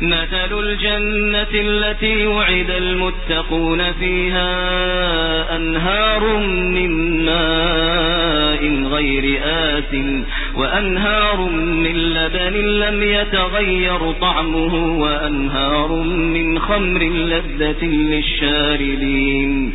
مثل الجنة التي وعد المتقون فيها أنهار من ماء غير آس وأنهار من لبن لم يتغير طعمه وأنهار من خمر لذة للشاربين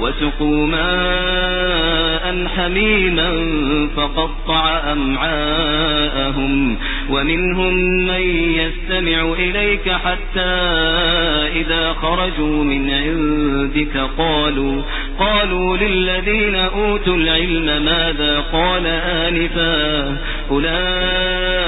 وسقوا ماء حميما فقطع أمعاءهم ومنهم من يستمع إليك حتى إذا خرجوا من عندك قالوا قالوا للذين أوتوا العلم ماذا قال آنفا أولئك